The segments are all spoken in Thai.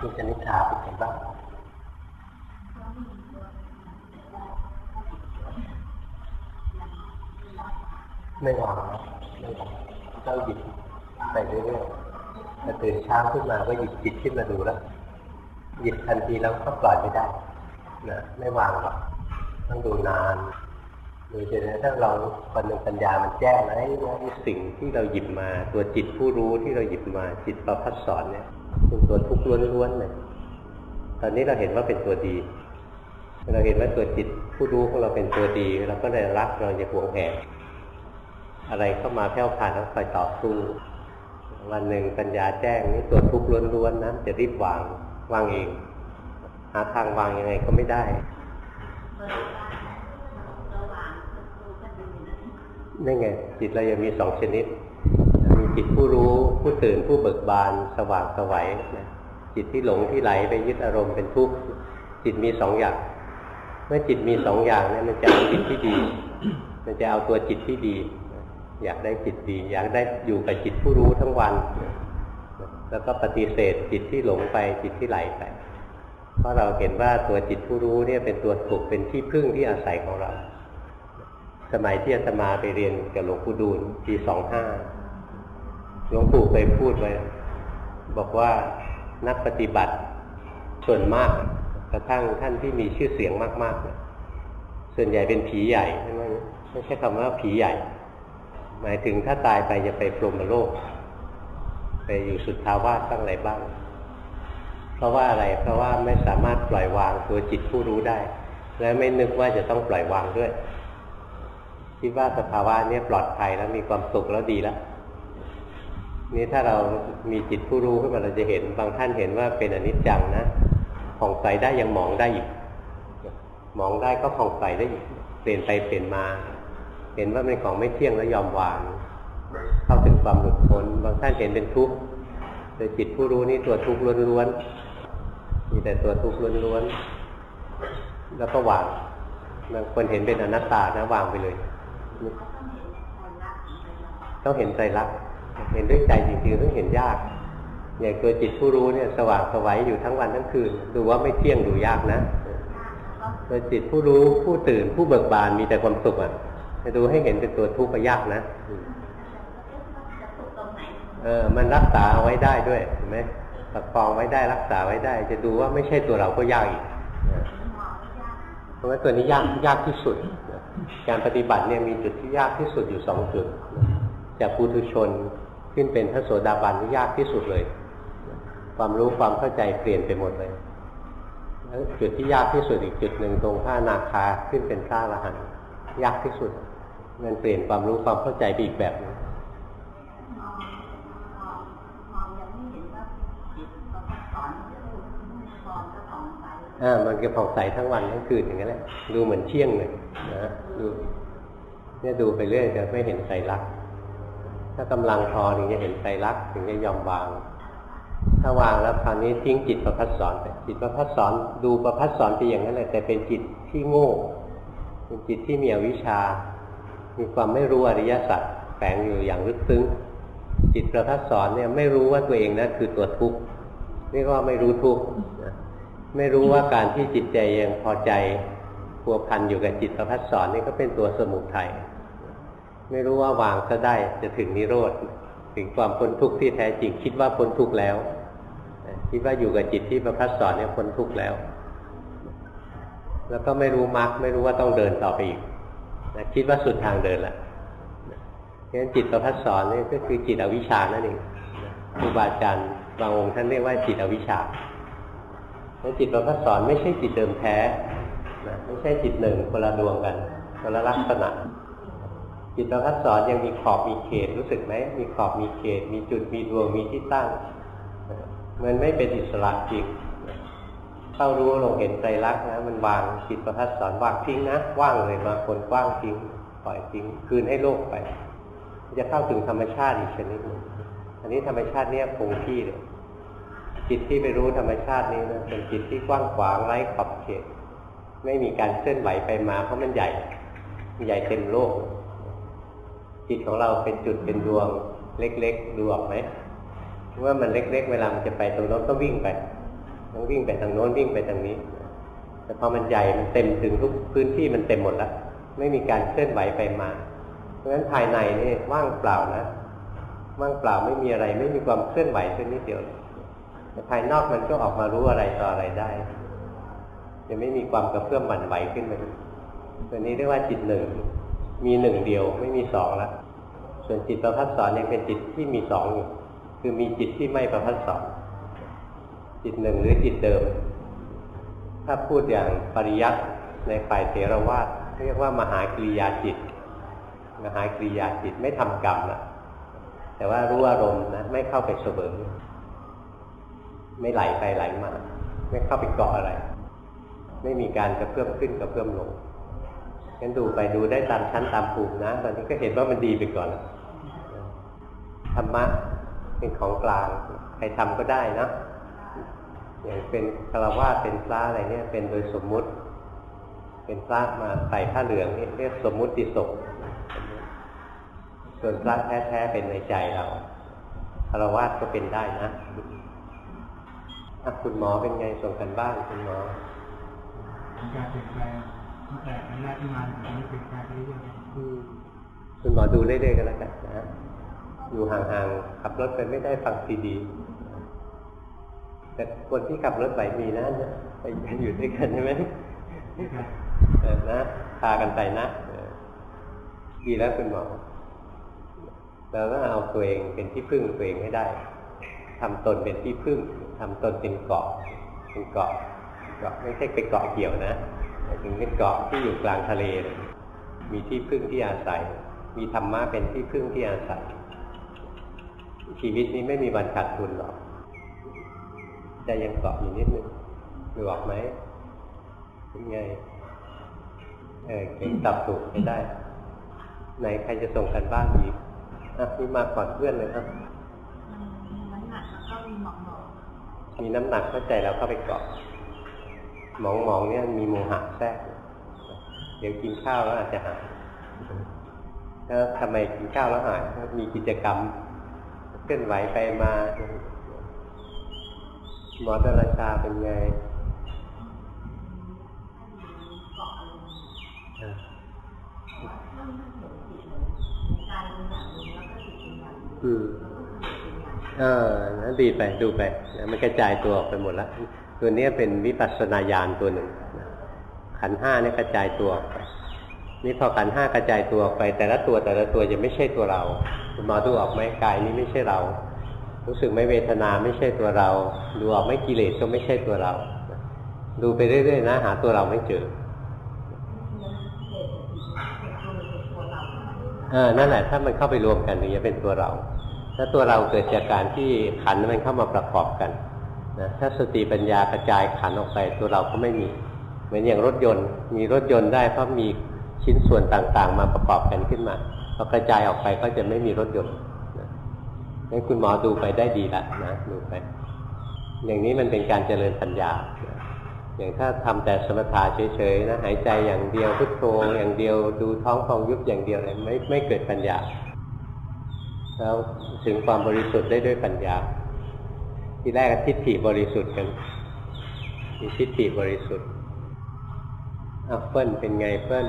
คุณชนิชาเป็นไงบ้างไม่วางนะไม่วางเจ้าหยิบไปเรื่อยๆแต่ตื่นเช้าขึ้นมาก็หยิบจิตขึ้นมาดูแล้วหยิบทันทีแล้วก็ปล่อยไม่ได้นะไม่วางหรอกต้องดูนานดูจนถ้าเราปัญญปัญญามันแจ้งไหมว่าสิ่งที่เราหยิบมาตัวจิตผู้รู้ที่เราหยิบมาจิตประพัดสอนเนี่ย เป็นตัวทุกข์ล้วนๆเลยตอนนี้เราเห็นว่าเป็นตัวดี เราเห็นว่าตัวจิตผู้รู้ของเราเป็นตัวดี เราก็เลยรักเราจะหวงแหนอะไรเข้ามาแผ่วผ่านแล้วคอยต่อสู้วันหนึ่งปัญญาแจ้งนี่ตัวทุกข์ล้วนๆนะจะรีบวางวางเอง หาทางวางยังไงก็ไม่ได้นี่ไงจิตเรายังมีสองชนิดมี จิตผู้รู้ผู้ตื่นผู้เบิกบานสว่างสวัยนะจิตที่หลงที่ไหลไปยึดอารมณ์เป็นทุกข์จิตมีสองอย่าง เมื่อจิตมีสองอย่างเนี่ยมันจะเอาจิตที่ดี มันจะเอาตัวจิตที่ดี อยากได้จิตดี อยากได้อยู่กับจิตผู้รู้ทั้งวัน แล้วก็ปฏิเสธจิตที่หลงไปจิตที่ไหลไป เพราะเราเห็นว่าตัวจิตผู้รู้เนี่ยเป็นตัวถูกเป็นที่พึ่งที่อาศัยของเรา สมัยที่อาตมาไปเรียนกับหลวงปู่ดูลปีสองห้า หลวงปู่เคยพูดไว้ บอกว่านักปฏิบัติส่วนมากกระทั่งท่านที่มีชื่อเสียงมากๆเนี่ยส่วนใหญ่เป็นผีใหญ่ใช่ไหมไม่ใช่คำว่าผีใหญ่ หมายถึงถ้าตายไปจะไปพรหมโลก ไปอยู่สุดทาวาสตั้งอะไรบ้าง เพราะว่าอะไรเพราะว่าไม่สามารถปล่อยวางตัวจิตผู้รู้ได้ และไม่นึกว่าจะต้องปล่อยวางด้วยคิดว่าสภาวะนี้ปลอดภัยแล้วมีความสุขแล้วดีแล้ว นี่ถ้าเรามีจิตผู้รู้ขึ้นมาเราจะเห็น บางท่านเห็นว่าเป็นอนิจจังนะผ่องใสได้ยังมองได้อีกมองได้ก็ผ่องใสได้อีกเปลี่ยนไปเปลี่ยนมา เห็นว่าเป็นของไม่เที่ยงแล้วยอมวาง เข้าถึงความหลุดพ้นบางท่านเห็นเป็นทุกข์โดยจิตผู้รู้นี่ตัวทุกข์ล้วนๆมีแต่ตัวทุกข์ล้วนๆแล้วก็วางบางคนเห็นเป็นอนัตตานะวางไปเลยต้องเห็นใจรัก เห็นด้วยใจจริงๆต้องเห็นยากอย่างตัวจิตผู้รู้เนี่ยสว่างสวัยอยู่ทั้งวันทั้งคืน ดูว่าไม่เที่ยงดูยากนะตัวจิตผู้รู้ผู้ตื่นผู้เบิกบานมีแต่ความสุขอะจะดูให้เห็นเป็นตัวทุกข์ก็ยากนะเออมันรักษาเอาไว้ได้ด้วยเห็นไหมประคองไว้ได้รักษาไว้ได้ จะดูว่าไม่ใช่ตัวเราก็ยากอีกเพราะว่าตัวนี้ยากยากที่สุด การปฏิบัติเนี่ยมีจุดที่ยากที่สุดอยู่สองจุดจากปุถุชน ขึ้นเป็นพระโสดาบันที่ยากที่สุดเลย ความรู้ความเข้าใจเปลี่ยนไปหมดเลยแล้วจุดที่ยากที่สุดอีกจุดหนึ่งตรงพระนาคาขึ้นเป็นพระอรหันต์ยากที่สุดมันเปลี่ยนความรู้ความเข้าใจไปอีกแบบนึงอ่ามันจะผ่องใสทั้งวันทั้งคืนอย่างนั้นแหละดูเหมือนเที่ยงเลยนะดูเนี่ยดูไปเรื่อยจะไม่เห็นใจรัก ถ้ากำลังพอถึงจะเห็นใจรักถึงจะยอมวาง ถ้าวางแล้วคราวนี้ทิ้งจิตประพัดสอนไปจิตประพัดสอนดูประพัดสอนไปอย่างนั้นแหละแต่เป็นจิตที่โง่เป็นจิตที่มีอวิชชา มีความไม่รู้อริยสัจแฝงอยู่อย่างลึกซึ้ง จิตประพัดสอนเนี่ยไม่รู้ว่าตัวเองนะั้นคือตัวทุกข์เรียกว่าไม่รู้ทุกข์ไม่รู้ว่าการที่จิตใจยังพอใจพัวพันอยู่กับจิตประพัดสอนนี่ก็เป็นตัวสมุทัย ไม่รู้ว่าวางก็ได้จะถึงนิโรธถึงความพ้นทุกข์ที่แท้จริงคิดว่าพ้นทุกข์แล้วคิดว่าอยู่กับจิตที่ประพัดสอนเนี่ยพ้นทุกข์แล้ว แล้วก็ไม่รู้มรรคไม่รู้ว่าต้องเดินต่อไปอีกคิดว่าสุดทางเดินละเพราะฉะนั้นจิตประพัดสอนนี่ก็คือจิตอวิชานั่นเองครูบาอาจารย์บางองค์ท่านเรียกว่าจิตอวิชชาแล้วจิตประพัดสอนไม่ใช่จิตเดิมแท้ไม่ใช่จิตหนึ่งคนละดวงกันคนละลักษณะ จิตประพัดสอนยังมีขอบมีเขตรู้สึกไหมมีขอบมีเขต มีจุดมีดวงมีที่ตั้งมันไม่เป็นอิสระจริงเข้ารู้ลงเห็นใจรักนะ มันวางจิตประพัดสอนวางทิ้งนะว่างเลยมาคนว้างทิ้งปล่อยทิ้งคืนให้โลกไป จะเข้าถึงธรรมชาติอีกชนิดหนึ่งอันนี้ธรรมชาติเนี้ยคงที่เลยจิตที่ไปรู้ธรรมชาตินี้นะเป็นจิตที่กว้างขวางไร้ขอบเขต ไม่มีการเคลื่อนไหวไปมาเพราะมันใหญ่ ใหญ่เต็มโลก จิตของเราเป็นจุดเป็นดวงเล็ก ๆ ดูออกไหมว่ามันเล็ก ๆ เวลามันจะไปตรงโน้นก็วิ่งไปต้องวิ่งไปทางโน้นวิ่งไปทางนี้ แต่พอมันใหญ่มันเต็มถึงทุกพื้นที่มันเต็มหมดแล้วไม่มีการเคลื่อนไหวไปมา เพราะฉะนั้นภายในนี่ว่างเปล่านะว่างเปล่าไม่มีอะไร ไม่มีความเคลื่อนไหวเช่นนิดเดียวแต่ภายนอกมันก็ออกมารู้อะไรต่ออะไรได้จะไม่มีความกระเพื่อมหวั่นไหวขึ้นมาตัวนี้เรียกว่าจิตหนึ่ง มีหนึ่งเดียวไม่มีสองล้วส่วนจิตประพัดสอนยังเป็นจิตที่มีสองอยู่คือมีจิตที่ไม่ประพัดสอน จิตหนึ่งหรือจิตเดิม ถ้าพูดอย่างปริยัติในฝ่ายเถรวาทเรียกว่ามหากริยาจิต มหากริยาจิตไม่ทำกรรมนะแต่ว่ารู้อารมณ์นะไม่เข้าไปเสบิไม่ไหลไปไหลมา ไม่เข้าไปเกาะอะไร ไม่มีการกระเพื่อมขึ้นกระเพื่อมลง งั้นดูไปดูได้ตามชั้นตามภูมินะตอนนี้ก็เห็นว่ามันดีไปก่อนธรรมะเป็นของกลาง ใครทำก็ได้นะอย่างเป็นคารวะเป็นพระอะไรเนี่ย เป็นโดยสมมุติ เป็นพระมาใส่ผ้าเหลืองนี่เรียกสมมุติศพส่วนพระแท้ๆเป็นในใจเราคารวะก็เป็นได้นะคุณหมอเป็นไงส่งกันบ้านคุณหมอการเปลี่ยนแปลง ตั้งแต่อันแรกที่มาถึงนี้เปลี่ยนแปลงไปเรื่อยๆคุณหมอดูเรื่อยๆกันแล้วกันนะอยู่ห่างๆขับรถไปไม่ได้ฟังซีดี แต่คนที่ขับรถไปมีนะไปอยู่ด้วยกันใช่ไหมนะพากันไปนะดีแล้วคุณหมอเราต้องเอาตัวเองเป็นที่พึ่งตัวเองให้ได้ทำตนเป็นที่พึ่งทำตนเป็นเกาะเป็นเกาะเกาะไม่ใช่ไปเกาะเกี่ยวนะ ถึงเป็นเกาะที่อยู่กลางทะเล มีที่พึ่งที่อาศัย มีธรรมะเป็นที่พึ่งที่อาศัย ชีวิตนี้ไม่มีวันขาดทุนหรอกใจยังเกาะอยู่นิดนึงดูออกไหมเป็นไง เออเก่งตับถูกไม่ได้ ไหนใครจะส่งกันบ้านอีกอะนี่มาก่อนเพื่อนเลยครับน้ำหนักก็มีหมองมีน้ำหนักเข้าใจแล้วเข้าไปเกาะ หมองมองเนี่ยมีโมหะแทรกเดี๋ยวกินข้าวแล้วอาจจะหายแล้วทำไมกินข้าวแล้วหายมีกิจกรรมเคลื่อนไหวไปมาหมอตราชาเป็นไงอืมเออนะดีไปดูไป มันกระจายตัวออกไปหมดแล้ว ตัวนี้เป็นวิปัสสนาญาณตัวหนึ่ง ขันห้าเนี่ยกระจายตัวออกไปนี่พอขันห้ากระจายตัวออกไป แต่ละตัวแต่ละตัวจะไม่ใช่ตัวเราคุณหมอดูออกไหมกายนี้ไม่ใช่เรา รู้สึกไม่เวทนาไม่ใช่ตัวเรา ดูออกไม่กิเลสก็ไม่ใช่ตัวเรา ดูไปเรื่อยๆนะ หาตัวเราไม่เจอเออนั่นแหละถ้ามันเข้าไปรวมกันถึงจะเป็นตัวเรา ถ้าตัวเราเกิดจากการที่ขันมันเข้ามาประกอบกัน นะถ้าสติปัญญากระจายขันออกไปตัวเราก็ไม่มี เหมือนอย่างรถยนต์ มีรถยนต์ได้เพราะมีชิ้นส่วนต่างๆ มาประกอบกันขึ้นมาพอกระจายออกไปก็จะไม่มีรถยนต์งั้นคุณหมอดูไปได้ดีละนะดูไป อย่างนี้มันเป็นการเจริญปัญญา อย่างถ้าทำแต่สมถะเฉยๆนะหายใจอย่างเดียวพุทโธอย่างเดียวดูท้องพองยุบอย่างเดียวเลยไม่ไม่เกิดปัญญา แล้วถึงความบริสุทธิ์ได้ด้วยปัญญา ทีแรกทิฏฐิบริสุทธิ์กันมีทิฏฐิบริสุทธิ์อัเฟิลเป็นไงเฟิล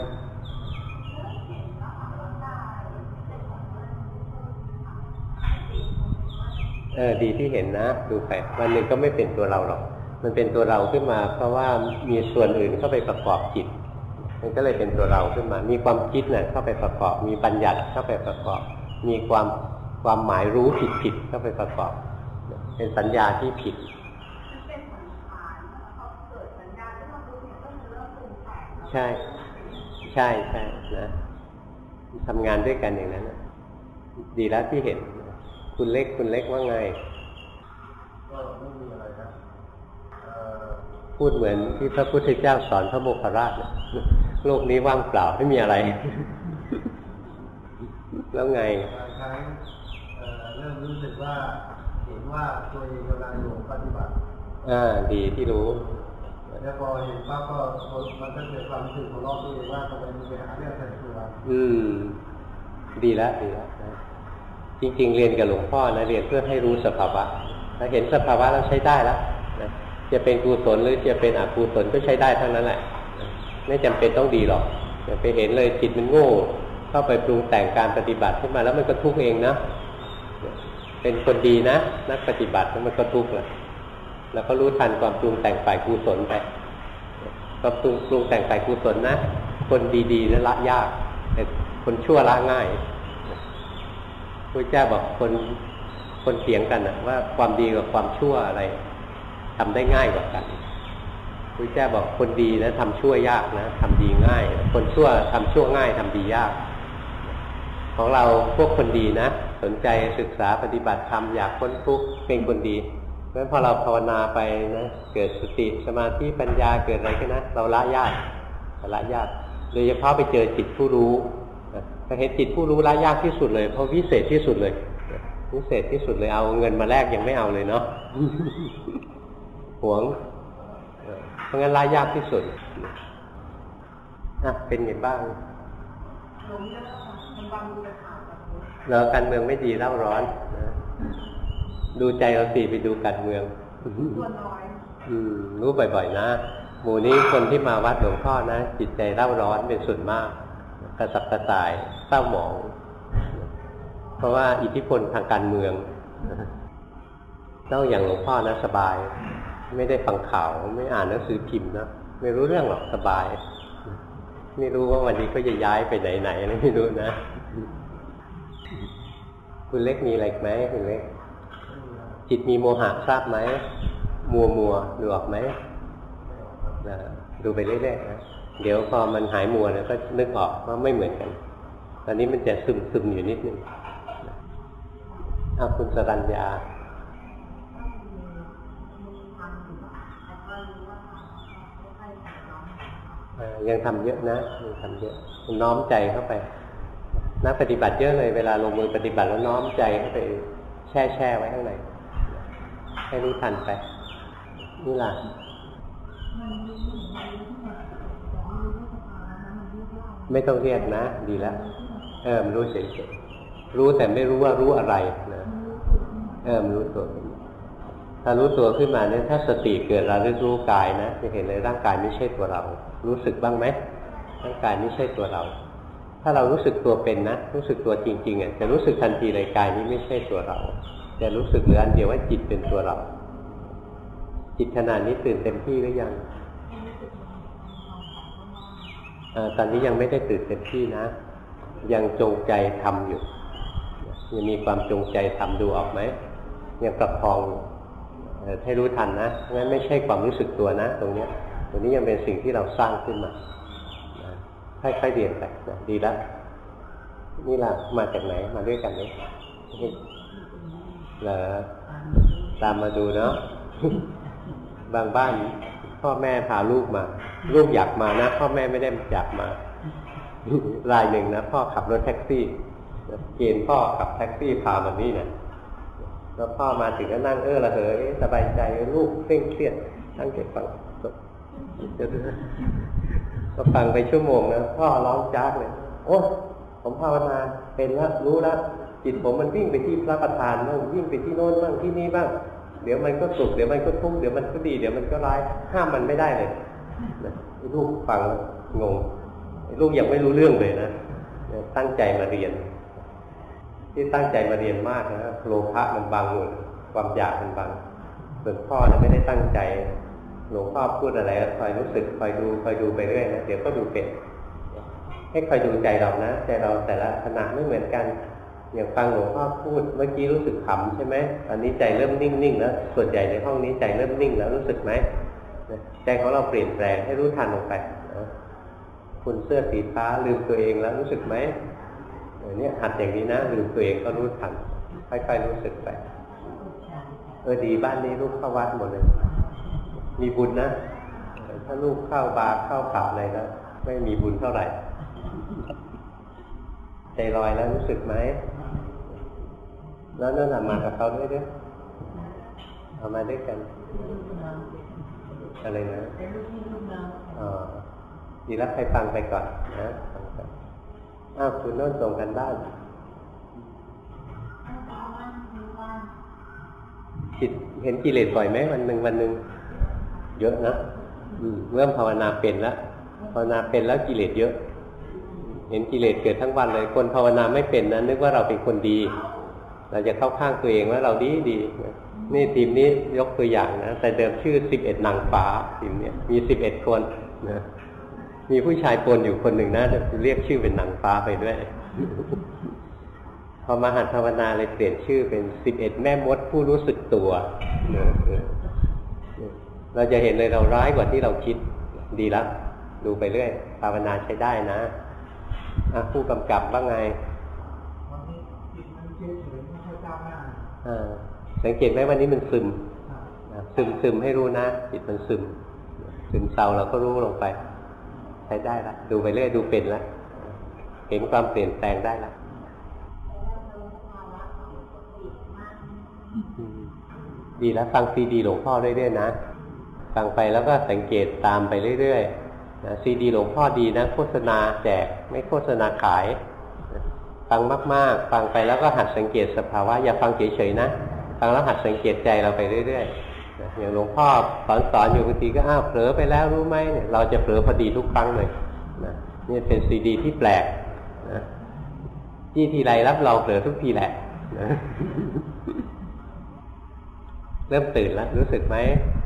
เออดีที่เห็นนะ ดูไปวันหนึ่งก็ไม่เป็นตัวเราหรอก มันเป็นตัวเราขึ้นมา เพราะว่ามีส่วนอื่นเข้าไปประกอบจิต มันก็เลยเป็นตัวเราขึ้นมา มีความคิดเนะ่ยเข้าไปประกอบ มีบัญญัติเข้าไปประกอบ มีความความหมายรู้ผิดผิดเข้าไปประกอบ เป็นสัญญาที่ผิดใช่ ใช่ใช่นะทำงานด้วยกันอย่างนั้นดีแล้วที่เห็น คุณเล็กคุณเล็กว่าไง ก็ไม่มีอะไรนะพูดเหมือนที่พระพุทธเจ้าสอนพระโมคคัลลาชโลกนี้ว่างเปล่าไม่มีอะไร แล้วไงเริ่มรู้สึกว่า ว่าตัวเองกำลังอยู่ปฏิบัติอ่าดีที่รู้แล้วพอเห็นปั๊บก็มันก็เกิดความรู้สึกของรอบตัวเองว่าทำไมมีปัญหาเรื่องใส่ตัวอืม ดีแล้วดีแล้วจริง ๆ เรียนกับหลวงพ่อนะเรียนเพื่อให้รู้สภาวะถ้าเห็นสภาวะแล้วใช้ได้แล้วนะจะเป็นกุศลหรือจะเป็นอกุศลก็ใช้ได้ทั้งนั้นแหละ ไม่จำเป็นต้องดีหรอกอย่าไปเห็นเลยจิตมันโง่ เข้าไปปรุงแต่งการปฏิบัติขึ้นมาแล้วมันก็ทุกข์เองนะ เป็นคนดีนะ นักปฏิบัติมันก็ทุกข์แหละแล้วก็รู้ทันความปรุงแต่งฝ่ายกุศลไปความปรุงปรุงแต่งฝ่ายกุศลนะ คนดีๆนะละยาก แต่คนชั่วละง่ายพระเจ้าบอกคนคนเถียงกันนะว่าความดีกับความชั่วอะไรทำได้ง่ายกว่ากันพระเจ้าบอกคนดีนะทำชั่วยากนะทำดีง่าย คนชั่วทำชั่วง่ายทำดียาก ของเราพวกคนดีนะ สนใจศึกษาปฏิบัติธรรมอยากพ้นทุกข์เป็นคนดีเพราะฉะนั้นพอเราภาวนาไปนะเกิดสติสมาธิปัญญาเกิดอะไรขึ้นนะเราละยากละยากโดยเฉพาะไปเจอจิตผู้รู้ถ้าเห็นจิตผู้รู้ละยากที่สุดเลย เพราะวิเศษที่สุดเลยวิเศษที่สุดเลยเอาเงินมาแลกยังไม่เอาเลยเนาะหวงเพราะงั้นละยากที่สุดอะเป็นไงบ้างเราการเมืองไม่ดีเล่าร้อนนะดูใจเราสิไปดูการเมืองอืมรู้บ่อยๆ นะหมู่นี้คนที่มาวัดหลวงพ่อนะจิตใจเล่าร้อนเป็นส่วนมาก กระสับกระส่ายเศร้าหมอง เพราะว่าอิทธิพลทางการเมืองต้องอย่างหลวงพ่อนะสบาย ไม่ได้ฟังข่าวไม่อ่านหนังสือพิมพ์นะไม่รู้เรื่องหรอกสบาย ไม่รู้ว่าวันนี้ก็จะย้ายไปไหนๆอะไรไม่รู้นะ คุณเล็กมีอะไรไหมคุณเล็ก จิตมีโมหะทราบไหมมัวมัวดูออกไหมดูไปเรื่อยๆนะเดี๋ยวพอมันหายมัวเนี่ยก็นึกออกว่าไม่เหมือนกัน ตอนนี้มันจะซึมซึมอยู่นิดนึงอาคุณสรัญญายังทำเยอะนะยังทำเยอะน้อมใจเข้าไป นักปฏิบัติเยอะเลยเวลาลงมือปฏิบัติแล้วน้อมใจเข้าไปแช่แช่ไว้ข้างในให้รู้ทันไปนี่ล่ะไม่ต้องเรียกนะ ดีแล้วเออมรู้เฉยๆรู้แต่ไม่รู้ว่ารู้อะไรนะเออมรู้ตัวถ้ารู้ตัวขึ้นมาเนี่ยถ้าสติเกิดเราเรียรู้กายนะจะเห็นเลยร่างกายไม่ใช่ตัวเรา รู้สึกบ้างไหมร่างกายไม่ใช่ตัวเรา ถ้าเรารู้สึกตัวเป็นนะ รู้สึกตัวจริงๆอะจะรู้สึกทันทีเลยกายนี้ไม่ใช่ตัวเรา จะรู้สึกเหลืออันเดียวว่าจิตเป็นตัวเรา จิตขนาดนี้ตื่นเต็มที่หรือยังตอนนี้ยังไม่ได้ตื่นเต็มที่นะ ยังจงใจทำอยู่ยังมีความจงใจทำดูออกไหมยังประคองให้รู้ทันนะงั้นไม่ใช่ความรู้สึกตัวนะ ตรงเนี้ยตรงนี้ยังเป็นสิ่งที่เราสร้างขึ้นมา ค่อยๆเรียนไปดีแล้วนี่ล่ะมาจากไหนมาด้วยกันไหมเหรอตามมาดูเนาะบางบ้าน พ่อแม่พาลูกมา ลูกอยากมานะพ่อแม่ไม่ได้อยากมารายหนึ่งนะพ่อขับรถแท็กซี่เกณฑ์พ่อขับแท็กซี่พามานี่เนี่ยแล้วพ่อมาถึงก็นั่งเออละเหยสบายใจลูกเคร่งเครียดนั่งเก็บฟัง ก็ฟังไปชั่วโมงนะพ่อร้องจากเลย โอ้ผมภาวนาเป็นแล้วรู้แล้วจิตผมมันวิ่งไปที่พระประธานบ้างวิ่งไปที่โน้นบ้างที่นี่บ้าง เดี๋ยวมันก็สุขเดี๋ยวมันก็ทุกข์เดี๋ยวมันก็ดีเดี๋ยวมันก็ร้ายห้ามมันไม่ได้เลยลูกฟังงงลูกยังไม่รู้เรื่องเลยนะตั้งใจมาเรียน ที่ตั้งใจมาเรียนมากนะโลภะมันบังหมดความอยากมันบังส่วนพ่อเนี่ยไม่ได้ตั้งใจ หลวงพ่อพูดอะไรก็คอยรู้สึกคอยดูคอยดูไปเรื่อยนะเดี๋ยวก็ดูเป็นให้คอยดูใจเรานะใจเราแต่ละขณะไม่เหมือนกันอย่างฟังหลวงพ่อพูดเมื่อกี้รู้สึกขำใช่ไหมตอนนี้ใจเริ่มนิ่งๆแล้วส่วนใหญ่ในห้องนี้ใจเริ่มนิ่งแล้วรู้สึกไหมใจของเราเปลี่ยนแปลงให้รู้ทันลงไปคุณเสื้อสีฟ้าลืมตัวเองแล้วรู้สึกไหมเนี่ยหัดอย่างนี้นะลืมตัวเองก็รู้ทันค่อยๆรู้สึกไปเออดีบ้านนี้ลูกเข้าวัดหมดเลย มีบุญนะ ถ้าลูกเข้าบาร์เข้าผับอะไรแล้วไม่มีบุญเท่าไหร่ ใจลอยแล้วรู้สึกไหม แล้วนั่นมากับเขาด้วยด้วยเอามาด้วยกันอะไรนะอ๋อดีแล้วใครฟังไปก่อนนะอ้าวคุณน่นส่งกันบ้านจิตเห็นกิเลสบ่อยไหมวันหนึ่งวันหนึ่ง เยอะนะเมื่อภาวนาเป็นแล้วภาวนาเป็นแล้วกิเลสเยอะ เห็นกิเลสเกิดทั้งวันเลย คนภาวนาไม่เป็นนะนึกว่าเราเป็นคนดี เราจะเข้าข้างตัวเองว่าเราดีดีนี่ทีมนี้ยกตัวอย่างนะแต่เดิมชื่อสิบเอ็ดนางฟ้าทีมเนี้ยมีสิบเอ็ดคนนะมีผู้ชายปนอยู่คนหนึ่งนะจะเรียกชื่อเป็นนางฟ้าไปด้วย พอมาหัดภาวนาเลยเปลี่ยนชื่อเป็นสิบเอ็ดแม่มดผู้รู้สึกตัว เราจะเห็นเลยเราร้ายกว่าที่เราคิดดีแล้วดูไปเรื่อยภาวนาใช้ได้นะอะผู้กำกับว่าไงสังเกตไหมวันนี้มันซึมซึมซึมให้รู้นะจิตมันซึม ซึมเศร้าเราก็รู้ลงไป ใช้ได้ละดูไปเรื่อยดูเป็นแล้วเห็นความเปลี่ยนแปลงได้แล้วดีแล้วฟังซีดีหลวงพ่อเรื่อยๆนะ ฟังไปแล้วก็สังเกตตามไปเรื่อยๆนะซีดีหลวงพ่อดีนะ โฆษณาแจกไม่โฆษณาขาย ฟังมากๆ ฟังไปแล้วก็หัดสังเกตสภาวะอย่าฟังเฉยๆนะฟังแล้วหัดสังเกตใจเราไปเรื่อยๆนะอย่างหลวงพ่อสอนสอนอยู่บางทีก็อ้าวเผลอไปแล้วรู้ไหมเนี่ยเราจะเผลอพอดีทุกครั้งเลยนะนี่เป็นซีดีที่แปลกนะที่ทีไรรับเราเผลอทุกทีแหละนะเริ่มตื่นแล้วรู้สึกไหม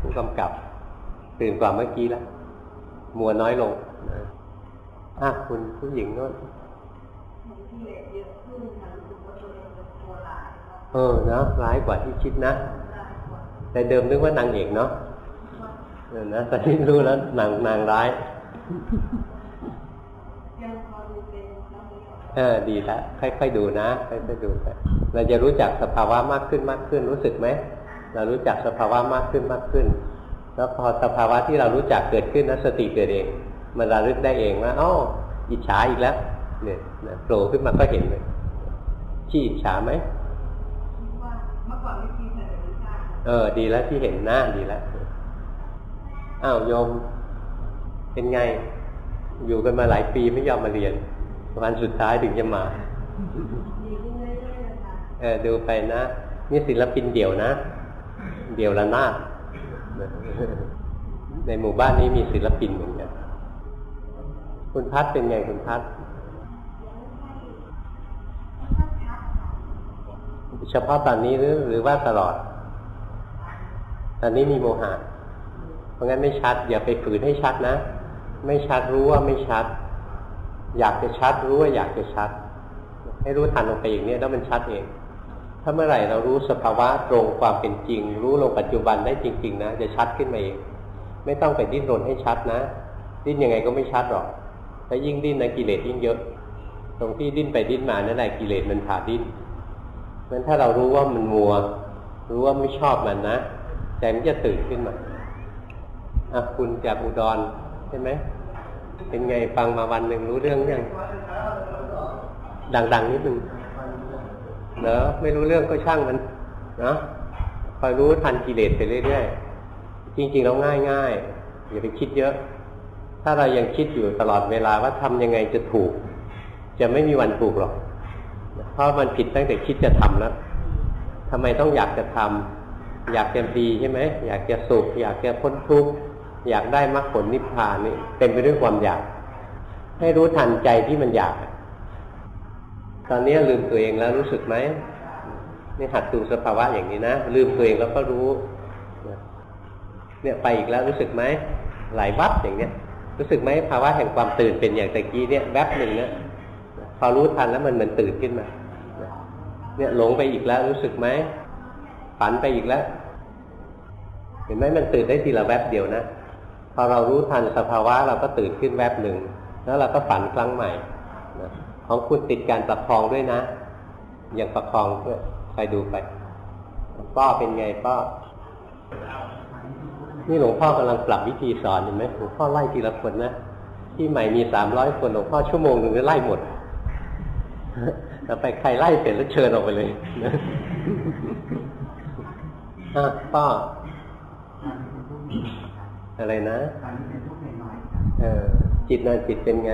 ผู้กำกับ ตื่นกว่าเมื่อกี้แล้วมัวน้อยลงนะอะคุณผู้หญิงโน้นเออเนาะร้ายกว่าที่คิดนะ แต่เดิมนึกว่านางเอกเนาะเออนะตอนนี้รู้แล้วนางนางร้ายเออดีแล้วค่อยๆดูนะค่อยๆดูไปเราจะรู้จักสภาวะมากขึ้นมากขึ้นรู้สึกไหมเรารู้จักสภาวะมากขึ้นมากขึ้น แล้วพอสภาวะที่เรารู้จักเกิดขึ้นนะสติเกิดเอง มันระลึกได้เองว่าอ๋ออิจฉาอีกแล้วเนี่ยโผล่ขึ้นมาก็เห็นเลยขี้อิจฉาไหมเออ ดีแล้วที่เห็นหน้าดีแล้วอ้าวโยม เป็นไง อยู่กันมาหลายปีไม่ยอมมาเรียนวันสุดท้ายถึงจะมาเออดูไปนะนี่ศิลปินเดี่ยวนะ เดียวละนาด ในหมู่บ้านนี้มีศิลปินเหมือนกัน คุณพัดเป็นไงคุณพัดเฉพาะตอนนี้หรือหรือว่าตลอด ตอนนี้มีโมหะ เพราะงั้นไม่ชัด อย่าไปฝืนให้ชัดนะ ไม่ชัดรู้ว่าไม่ชัด อยากจะชัดรู้ว่าอยากจะชัด ให้รู้ทันลงไปอย่างนี้แล้วมันชัดเอง ถ้าเมื่อไหร่เรารู้สภาวะตรงความเป็นจริง รู้ลงปัจจุบันได้จริง ๆ นะ จะชัดขึ้นมาเอง ไม่ต้องไปดิ้นรนให้ชัดนะ ดิ้นยังไงก็ไม่ชัดหรอกถ้ายิ่งดิ้นนะกิเลสยิ่งเยอะ ตรงที่ดิ้นไปดิ้นมานั่นแหละกิเลสมันผ่าดิ้นเพราะถ้าเรารู้ว่ามันมัว รู้ว่าไม่ชอบมันนะใจมันจะตื่นขึ้นมาอะคุณจากอุดรใช่ไหมเป็นไงฟังมาวันหนึ่งรู้เรื่องยังดังๆนิดนึง เนอะไม่รู้เรื่องก็ช่างมันนะคอยรู้ทันกิเลสไปเรื่อยๆจริงๆเราง่ายง่ายอย่าไปคิดเยอะ ถ้าเรายังคิดอยู่ตลอดเวลาว่าทำยังไงจะถูก จะไม่มีวันถูกหรอกเพราะมันผิดตั้งแต่คิดจะทำแล้วทำไมต้องอยากจะทำอยากจะดีใช่ไหมอยากจะสุข อยากจะพ้นทุกข์อยากได้มรรคผลนิพพานนี่เต็มไปด้วยความอยาก ให้รู้ทันใจที่มันอยาก ตอนนี้ลืมตัวเองแล้วรู้สึกไหมนี่หัดดูสภาวะอย่างนี้นะลืมตัวเองแล้วก็รู้ เนี่ยไปอีกแล้วรู้สึกไหมไหลายวับอย่างเนี้ย รู้สึกไหมภาวะแห่งความตื่นเป็นอย่างตะกี้เนี่ยแวบหนึ่งเนี่ยพอรู้ทันแล้วมันเหมือนตื่นขึ้นมา เนี่ยหลงไปอีกแล้วรู้สึกไหมฝันไปอีกแล้ว เห็นไหมมันตื่นได้ทีละแวบเดียวนะพอเรารู้ทันสภาวะเราก็ตื่นขึ้นแวบหนึ่งแล้วเราก็ฝันครั้งใหม่นะ ของคุณติดการประคองด้วยนะ อย่างประคองเพื่อใครดูไปป้อเป็นไงป้อนี่หลวงพ่อกำลังปรับวิธีสอนเห็นไหมหลวงพ่อไล่ทีละคนนะที่ใหม่มีสามร้อยคนหลวงพ่อชั่วโมงหนึ่งจะไล่หมดแต่ไปใครไล่เสร็จแล้วเชิญออกไปเลยอะป้ออะไรนะ เออจิตนะจิตเป็นไง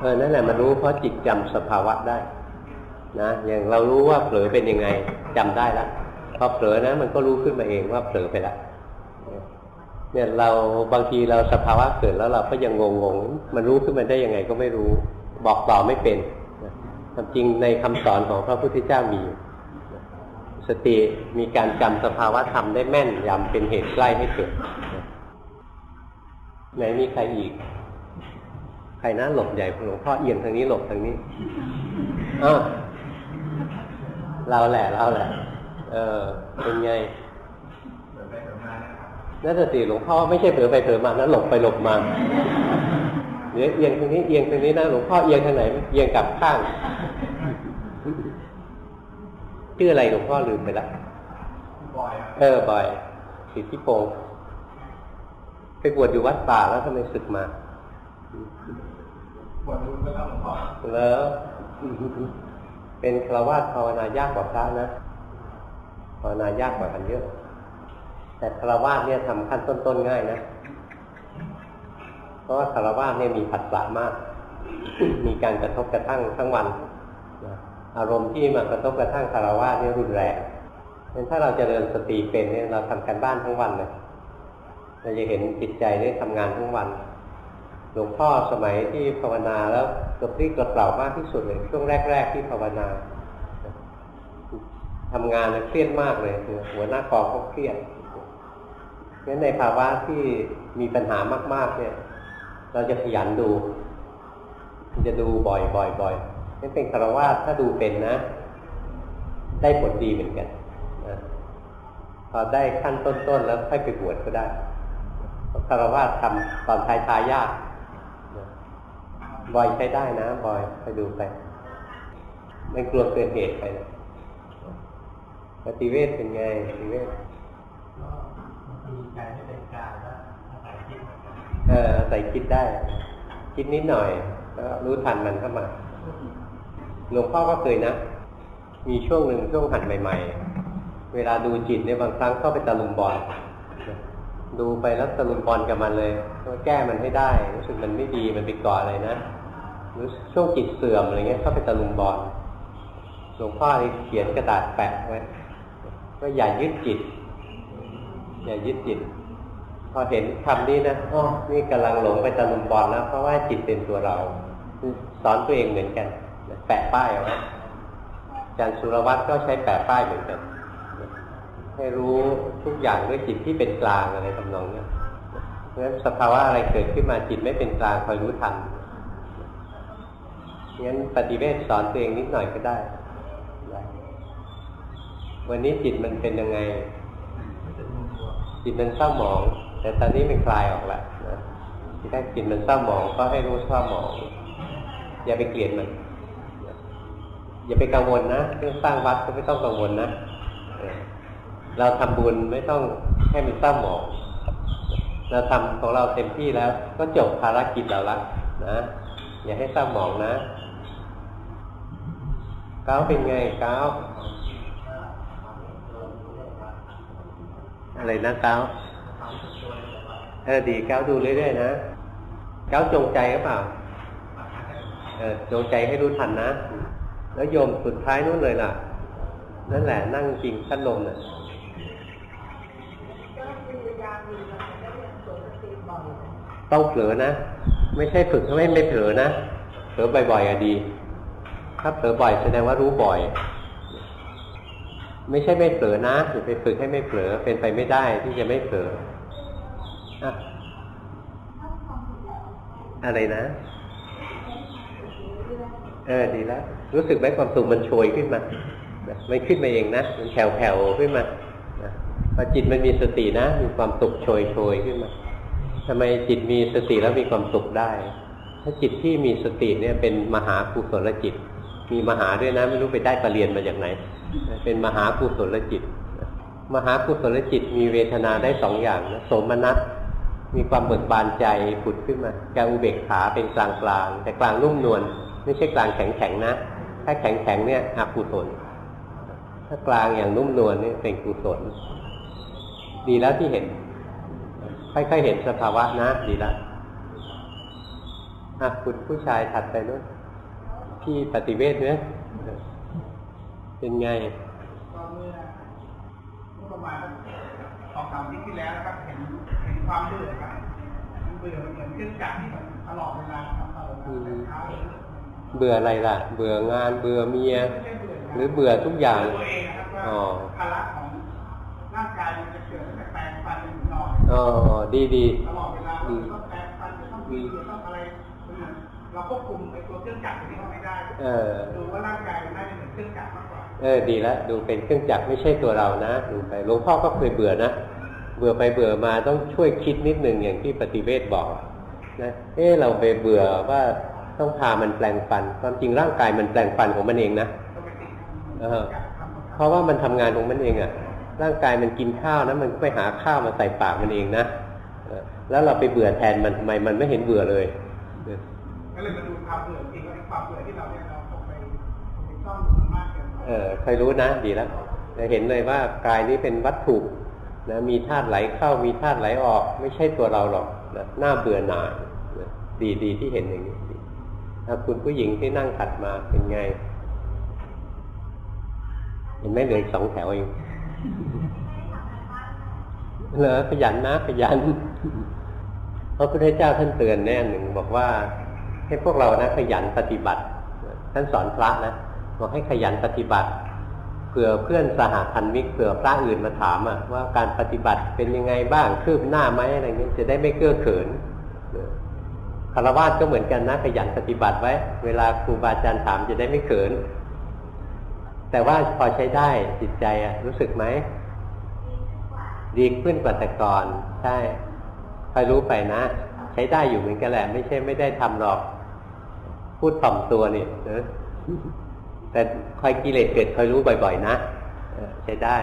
เออนั่นแหละมันรู้เพราะจิตจำสภาวะได้ นะอย่างเรารู้ว่าเผลอเป็นยังไงจำได้ล้วพอเผลอนะ มันก็รู้ขึ้นมาเองว่าเผลอไปล้วเนี่ยเราบางทีเราสภาวะเกิดแล้วเราก็ยังงงงมันรู้ขึ้นมาได้ยังไงก็ไม่รู้ บอกต่อไม่เป็นความจริงในคำสอนของพระพุทธเจ้ามี สติมีการจำสภาวะธรรมได้แม่นยำเป็นเหตุใกล้ให้เกิดไหนมีใครอีก ใครนะหลบใหญ่หลวงพ่อเอียงทางนี้หลบทางนี้อ้าเราแหละเราแหละ เออ เป็นไงนั่นสิหลวงพ่อไม่ใช่เผลอไปเผลอมานะหลบไปหลบมาเดี๋ยวเอียงทางนี้เอียงทางนี้นะหลวงพ่อเอียงทางไหนเอียงกลับข้าง ชื่ออะไรหลวงพ่อลืมไปละเออบ่อยสิทธิพงศ์ไปบวชอยู่วัดป่าแล้วทำไมศึกมาบวชรู้แล้วหลวงพ่อแล้วเป็นคราวาสภาวนายากกว่าพระนะภาวนายากกว่ากันเยอะ แต่คารวาสเนี่ยทำขั้นต้นๆง่ายนะเพราะว่าคารวาสเนี่ยมีผัสสะมาก มีการกระทบกระทั่งทั้งวัน อารมณ์ที่มากระทบกระทั่งคารวะนี่รุนแรงเพราะถ้าเราจเจริญสติเป็นเนี่ยเราทำการบ้านทั้งวันเลยเราจะเห็นจิตใจได้ทำงานทั้งวัน หลวงพ่อสมัยที่ภาวนาแล้วกระปรี้กระเปร่ามากที่สุดเลยช่วงแรก ๆ ที่ภาวนาทำงานเครียดมากเลยหัวหน้ากองก็เครียดงั้นในภาวะที่มีปัญหามาก ๆ เนี่ย เราจะขยันดู จะดูบ่อยๆบ่อย นี่เป็นคารวะถ้าดูเป็นนะ ได้ผลดีเหมือนกันนะพอได้ขั้นต้นๆแล้วค่อยไปบวชก็ได้คารวะทำตอนท้ายทายากบอยใช้ได้นะบอยไปดูไปไม่กลัวเกินเหตุไปนะปฏิเวทเป็นไงปฏิเวทเออใส่คิดได้ คิดนิดหน่อยแล้วรู้ทันมันเข้ามา หลวงพ่อก็เคยนะ มีช่วงหนึ่งช่วงหันใหม่ ๆ เวลาดูจิตเนี่ยบางครั้งเข้าไปตะลุมบอลดูไปแล้วตะลุมบอลกับมันเลยต้องแก้มันให้ได้ รู้สึกมันไม่ดีมันไปก่ออะไรนะหรือช่วงจิตเสื่อมอะไรเงี้ยเข้าไปตะลุมบอลหลวงพ่อเขียนกระดาษแปะไว้ว่าอย่ายึดจิต อย่ายึดจิต พอเห็นคำนี้นะอ๋อนี่กำลังหลงไปตะลุมบอลแล้วเพราะว่าจิตเป็นตัวเราสอนตัวเองเหมือนกัน แปะป้ายเอาไว้อาจารย์สุรวัตรก็ใช้แปะป้ายเหมือนกันให้รู้ทุกอย่างด้วยจิตที่เป็นกลางอะไรทำนองนี้เพราะฉะนั้นสภาวะอะไรเกิดขึ้นมาจิตไม่เป็นกลางคอยรู้ทันงั้นปฏิเวทสอนตัวเองนิดหน่อยก็ได้ วันนี้จิตมันเป็นยังไง จิตมันเศร้าหมอง แต่ตอนนี้มันคลายออกแล้วนะที่แรกจิตมันเศร้าหมองก็ให้รู้เศร้าหมอง อย่าไปเกลียดมัน อย่าไปกังวลนะเรื่องสร้างวัดก็ไม่ต้องกังวลนะเราทำบุญไม่ต้องให้มันเศร้าหมองเราทำของเราเต็มที่แล้ว ก็จบภารกิจเราละนะอย่าให้เศร้าหมองนะก้าวเป็นไงก้าวอะไรนะก้าวเออดีก้าวดูเรื่อยๆนะก้าวจงใจหรือเปล่าเออจงใจให้รู้ทันนะ แล้วโยมสุดท้ายนู้นเลยล่ะ นั่นแหละนั่งจริงขั้นลมน่ะต้องเผลอนะ ไม่ใช่ฝึกทำให้ไม่เผลอนะเผลอบ่อยๆอะดี ถ้าเผลอบ่อยแสดงว่ารู้บ่อย ไม่ใช่ไม่เผลอนะอย่าไปฝึกให้ไม่เผลอเป็นไปไม่ได้ที่จะไม่เผลออะอะไรนะ เออดีแล้ว รู้สึกไหมความสุขมันโชยขึ้นมาไม่ขึ้นมาเองนะมันแผ่วๆขึ้นมาพอจิตมันมีสตินะมีความสุขโชยโชยขึ้นมาทำไมจิตมีสติแล้วมีความสุขได้ ถ้าจิตที่มีสติเนี่ยเป็นมหาภูสลจิต มีมหาด้วยนะไม่รู้ไปได้ปรริญญามาจากไหน เป็นมหาภูสลจิต มหาภูสลจิตมีเวทนาได้สองอย่างนะสมนัสมีความเบิกบานใจผุดขึ้นมาแกอุเบกขาเป็นกลางกลางแต่กลางนุ่มนวลไม่ใช่กลางแข็งแข็งนะ ถ้าแข็งแข็งเนี่ยอกุศลถ้ากลางอย่างนุ่มนวลนี่เป็นกุศลดีแล้วที่เห็นค่อยๆเห็นสภาวะนะดีแล้วอะคุณผู้ชายถัดไปนู้นพี่ปฏิเวทเนี่ยเป็นไงก็เมื่อเมื่อประมาณสองสามปีที่แล้วนะครับเห็นเห็นความเบื่อครับมันเบื่อมันเหมือนเครื่องจักรที่มันตลอดเวลาทำตลอดเวลาแต่เช้า เลยเบื่ออะไรล่ะ เบื่องานเบื่อเมียไม่ใช่เบื่อหรือเบื่อทุกอย่างตัวเองนะครับว่าอ๋อภาระของร่างกายมันจะเกิดตั้งแต่แปลงฟันจนถึงนอนอ๋อดีดีตลอดเวลาเราจะต้องแปลงฟันจะต้องกินจะต้องอะไรมันเหมือนเราควบคุมไอ้ตัวเครื่องจักรตัวนี้เข้าไม่ได้เออดูว่าร่างกายมันน่าจะเหมือนเครื่องจักรมากกว่าเออดีแล้วดูเป็นเครื่องจักรไม่ใช่ตัวเรานะดูไปหลวงพ่อก็เคยเบื่อนะเบื่อไปเบื่อมาต้องช่วยคิดนิดหนึ่งอย่างที่ปฏิเวทบอกนะเออเราไปเบื่อว่า ต้องพามันแปลงฟัน ความจริงร่างกายมันแปลงฟันของมันเองนะต้องไปติดเออเพราะว่ามันทำงานของมันเองอะร่างกายมันกินข้าวนะมันก็ไปหาข้าวมาใส่ปากมันเองนะเออแล้วเราไปเบื่อแทนมันทำไมมันไม่เห็นเบื่อเลยเออก็เลยมาดูความเบื่อจริงว่าไอ้ความเบื่อที่เราเนี่ยเราคงไปคงไปซ่อนมันมากเกินไปเออใครรู้นะดีแล้วจะเห็นเลยว่ากายนี้เป็นวัตถุนะมีธาตุไหลเข้ามีธาตุไหลออก ไม่ใช่ตัวเราหรอกนะหน้าเบื่อหน่ายนะดีดีที่เห็นอย่างนี้ ดีอะคุณผู้หญิงที่นั่งถัดมาเป็นไง เห็นไหมเหลืออีกสองแถวเองเหรอขยันนะขยันพระพุทธเจ้าท่านเตือนแน่หนึ่งบอกว่า ให้พวกเรานะขยันปฏิบัติ ท่านสอนพระนะบอกให้ขยันปฏิบัติเผื่อเพื่อนสหพันมิกเผื่อพระอื่นมาถามอะว่าการปฏิบัติเป็นยังไงบ้างคืบหน้าไหมอะไรเงี้ยจะได้ไม่เก้อเขิน คารวะก็เหมือนกันนะขยันปฏิบัติไว้ เวลาครูบาอาจารย์ถามจะได้ไม่เขิน แต่ว่าพอใช้ได้จิตใจอะรู้สึกไหม ดีขึ้นกว่าแต่ก่อน ใช่คอยรู้ไปนะ ใช้ได้อยู่เหมือนกันแหละ ไม่ใช่ไม่ได้ทำหรอก พูดถ่อมตัวนี่เออแต่คอยกิเลสเกิดคอยรู้บ่อย ๆ นะใช้ได้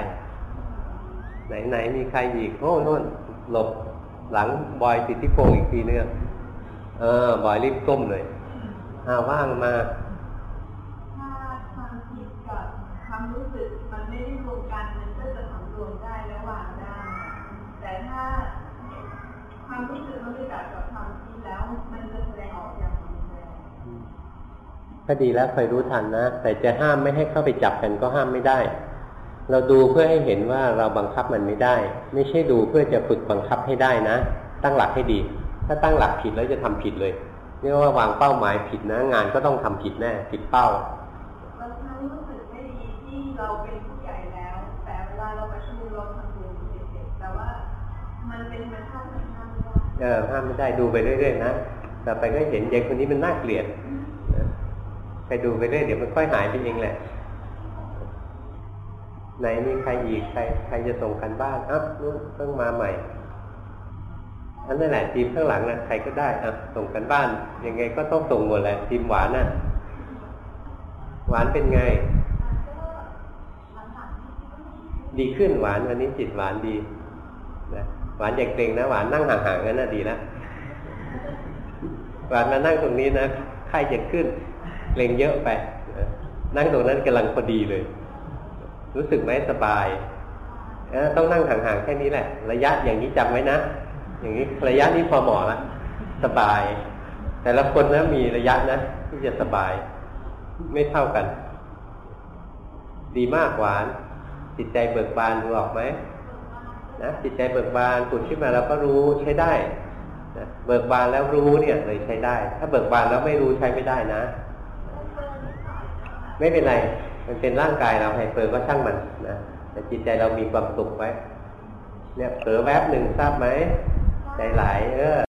ไหนๆมีใครอีกโอ้โน่นหลบหลังบอยสิทธิพงศ์อีกทีนึง เออบอยรีบก้มเลยอ้าวว่างมาถ้าความคิดกับความรู้สึกมันไม่ได้รวมกันมันก็จะสำรวมได้และวางได้ แต่ถ้าความรู้สึกมันไม่กับกับความคิดแล้ว มันจะแสดงออกอย่างรุนแรงก็ดีแล้วคอยรู้ทันนะ แต่จะห้ามไม่ให้เข้าไปจับกันก็ห้ามไม่ได้ เราดูเพื่อให้เห็นว่าเราบังคับมันไม่ได้ ไม่ใช่ดูเพื่อจะฝึกบังคับให้ได้นะ ตั้งหลักให้ดี ถ้าตั้งหลักผิดแล้วจะทำผิดเลยเรียกว่าวางเป้าหมายผิดนะงานก็ต้องทำผิดแน่ผิดเป้าบางครั้งรู้สึกไม่ดีที่เราเป็นผู้ใหญ่แล้ว แต่เวลาเราไปชุมนุมเราทำตัวเป็นเด็กๆแต่ว่ามันเป็นมันเข้ามันห้ามไม่ได้เออห้ามไม่ได้ดูไปเรื่อยๆนะแต่ไปก็เห็นเด็กคนนี้มันน่าเกลียดนะไปดูไปเรื่อยเดี๋ยวมันค่อยหายไปเองแหละไหนมีใครอีกใครใครจะส่งกันบ้านอะนู่นเพิ่งมาใหม่ อันนั่นแหละทีมข้างหลังนะใครก็ได้อะส่งกันบ้าน ยังไงก็ต้องส่งหมดแหละทีมหวานน่ะ หวานเป็นไง ดีขึ้นหวานวันนี้จิตหวานดีนะหวานอย่าเกรงนะหวานนั่งห่างๆกันน่ะดีแล้วหวานมานั่งตรงนี้นะไข้จะขึ้นเกรงเยอะไปนั่งตรงนั้นกำลังพอดีเลย รู้สึกไหมสบายต้องนั่งห่างๆแค่นี้แหละ ระยะอย่างนี้จำไว้นะ อย่างนี้ระยะนี้พอเหมาะละสบาย แต่ละคนนะมีระยะนะที่จะสบาย ไม่เท่ากัน ดีมากหวาน จิตใจเบิกบานดูออกไหมนะจิตใจเบิกบานผุดขึ้นมาแล้วก็รู้ใช้ได้นะเบิกบานแล้วรู้เนี่ยเลยใช้ได้ ถ้าเบิกบานแล้วไม่รู้ใช้ไม่ได้นะ ไม่เป็นไร มันเป็นร่างกายเราไฮเปอร์ก็ช่างมันนะแต่จิตใจเรามีความสุขไว้เนี่ยเผลอแวบหนึ่งทราบไหม ใจไหลเออ